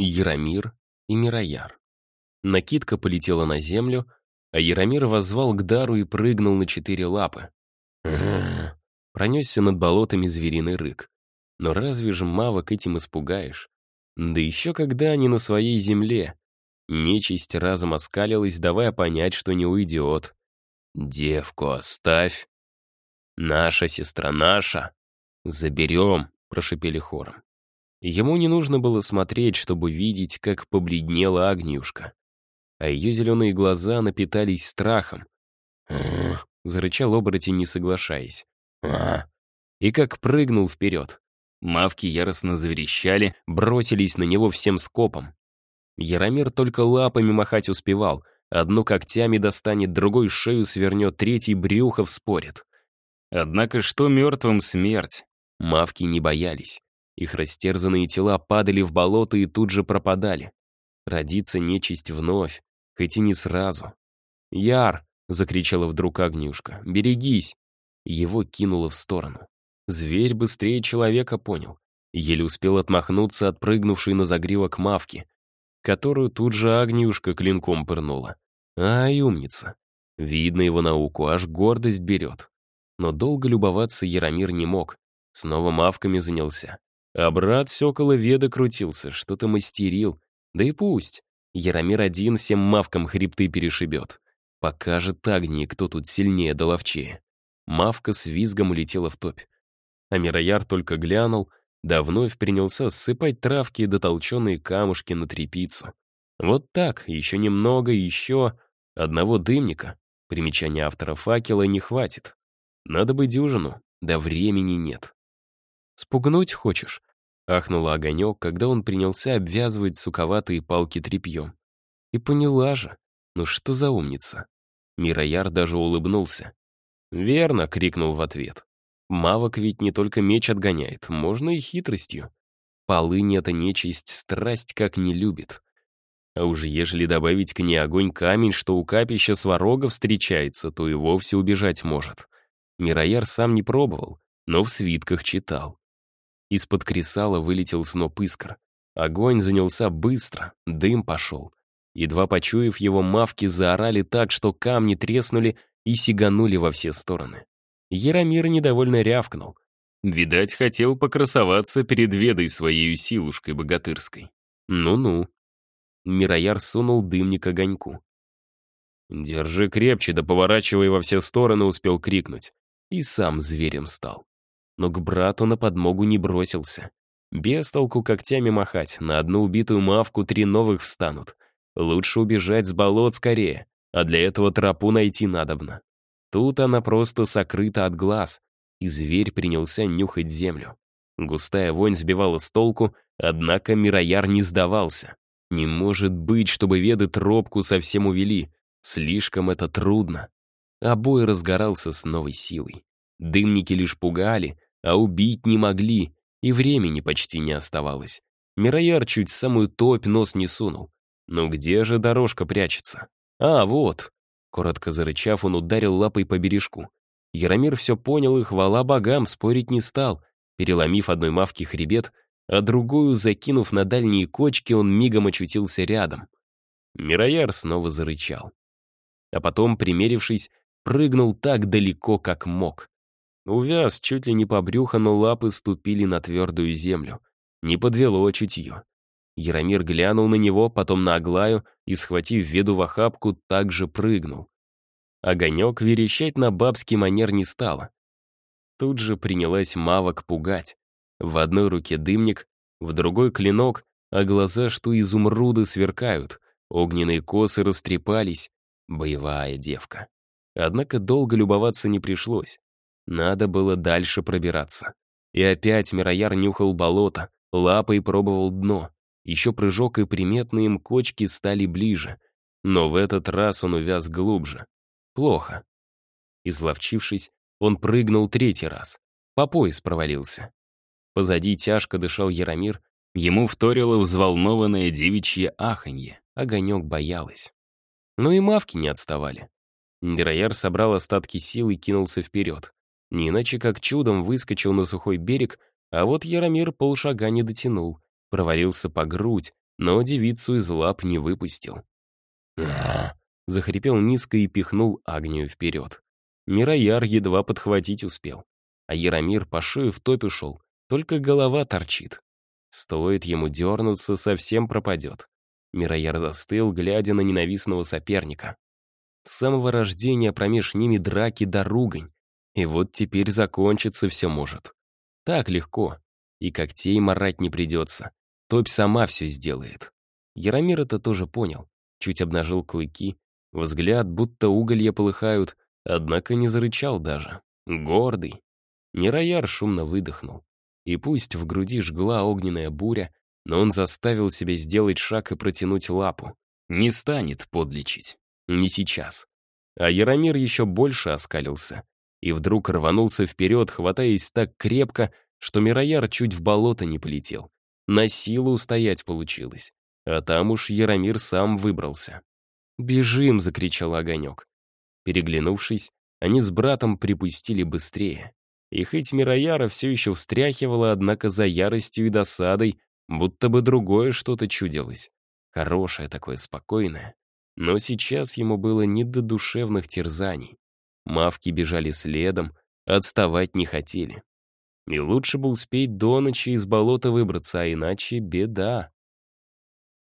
Яромир и Мирояр. Накидка полетела на землю, а Яромир возвал к дару и прыгнул на четыре лапы. Пронесся над болотами звериный рык. Но разве же мавок этим испугаешь? Да еще когда они на своей земле. Нечисть разом оскалилась, давая понять, что не уйдет. «Девку оставь!» «Наша сестра наша!» «Заберем!» — прошипели хором. Ему не нужно было смотреть, чтобы видеть, как побледнела Агниюшка. А ее зеленые глаза напитались страхом. зарычал оборотень, не соглашаясь. И как прыгнул вперед. Мавки яростно заверещали, бросились на него всем скопом. Яромир только лапами махать успевал. Одну когтями достанет, другой шею свернет, третий брюхо вспорит. Однако что мертвым смерть? Мавки не боялись. Их растерзанные тела падали в болото и тут же пропадали. Родится нечисть вновь, хоть и не сразу. «Яр!» — закричала вдруг Огнюшка. «Берегись!» Его кинуло в сторону. Зверь быстрее человека понял. Еле успел отмахнуться от прыгнувшей на загривок мавки, которую тут же Агниюшка клинком пырнула. Ай, умница. Видно его науку, аж гордость берет. Но долго любоваться Яромир не мог. Снова мавками занялся. А брат все около веда крутился, что-то мастерил. Да и пусть. Яромир один всем мавкам хребты перешибет. Покажет Агнии, кто тут сильнее да ловчее. Мавка с визгом улетела в топь. А Мирояр только глянул, да вновь принялся ссыпать травки да толченые камушки на трепицу. Вот так, еще немного, еще... Одного дымника, примечание автора факела, не хватит. Надо бы дюжину, да времени нет. «Спугнуть хочешь?» — ахнула огонек, когда он принялся обвязывать суковатые палки тряпьем. И поняла же, ну что за умница. Мирояр даже улыбнулся. «Верно!» — крикнул в ответ. «Мавок ведь не только меч отгоняет, можно и хитростью. Полынь эта нечисть страсть как не любит. А уж ежели добавить к ней огонь камень, что у капища сварога встречается, то и вовсе убежать может. Мирояр сам не пробовал, но в свитках читал. Из-под кресала вылетел сноп искр. Огонь занялся быстро, дым пошел. Едва почуяв его, мавки заорали так, что камни треснули и сиганули во все стороны. Яромир недовольно рявкнул. Видать, хотел покрасоваться перед ведой своей силушкой богатырской. Ну-ну. Мирояр сунул дымник огоньку. «Держи крепче, да поворачивай во все стороны», успел крикнуть. И сам зверем стал но к брату на подмогу не бросился. Без толку когтями махать, на одну убитую мавку три новых встанут. Лучше убежать с болот скорее, а для этого тропу найти надобно. Тут она просто сокрыта от глаз, и зверь принялся нюхать землю. Густая вонь сбивала с толку, однако Мирояр не сдавался. Не может быть, чтобы веды тропку совсем увели. Слишком это трудно. А бой разгорался с новой силой. Дымники лишь пугали, а убить не могли, и времени почти не оставалось. Мирояр чуть самую топь нос не сунул. Ну где же дорожка прячется? А, вот. Коротко зарычав, он ударил лапой по бережку. Яромир все понял и, хвала богам, спорить не стал. Переломив одной мавки хребет, а другую, закинув на дальние кочки, он мигом очутился рядом. Мирояр снова зарычал. А потом, примерившись, прыгнул так далеко, как мог. Увяз чуть ли не по брюху, но лапы ступили на твердую землю. Не подвело чутье. Яромир глянул на него, потом на Аглаю и, схватив веду в охапку, также прыгнул. Огонек верещать на бабский манер не стало. Тут же принялась мавок пугать. В одной руке дымник, в другой клинок, а глаза, что изумруды, сверкают. Огненные косы растрепались. Боевая девка. Однако долго любоваться не пришлось. Надо было дальше пробираться. И опять Мирояр нюхал болото, лапой пробовал дно. Еще прыжок и приметные им кочки стали ближе. Но в этот раз он увяз глубже. Плохо. Изловчившись, он прыгнул третий раз. По пояс провалился. Позади тяжко дышал Яромир, ему вторило взволнованное девичье аханье. Огонек боялась. Но и мавки не отставали. Мирояр собрал остатки сил и кинулся вперед. Не иначе как чудом выскочил на сухой берег, а вот Яромир полшага не дотянул, провалился по грудь, но девицу из лап не выпустил. захрипел низко и пихнул Агнию вперед. Мирояр едва подхватить успел. А Яромир по шею в топе шел, только голова торчит. Стоит ему дернуться, совсем пропадет. Мирояр застыл, глядя на ненавистного соперника. С самого рождения промеж ними драки да ругань. И вот теперь закончиться все может. Так легко. И когтей марать не придется. Топь сама все сделает. Яромир это тоже понял. Чуть обнажил клыки. Взгляд, будто уголья полыхают, однако не зарычал даже. Гордый. Мирояр шумно выдохнул. И пусть в груди жгла огненная буря, но он заставил себя сделать шаг и протянуть лапу. Не станет подлечить. Не сейчас. А Яромир еще больше оскалился. И вдруг рванулся вперед, хватаясь так крепко, что Мирояр чуть в болото не полетел. На силу устоять получилось. А там уж Яромир сам выбрался. «Бежим!» — закричал Огонек. Переглянувшись, они с братом припустили быстрее. И хоть Мирояра все еще встряхивала, однако за яростью и досадой, будто бы другое что-то чудилось. Хорошее такое, спокойное. Но сейчас ему было не до душевных терзаний. Мавки бежали следом, отставать не хотели. И лучше бы успеть до ночи из болота выбраться, а иначе беда.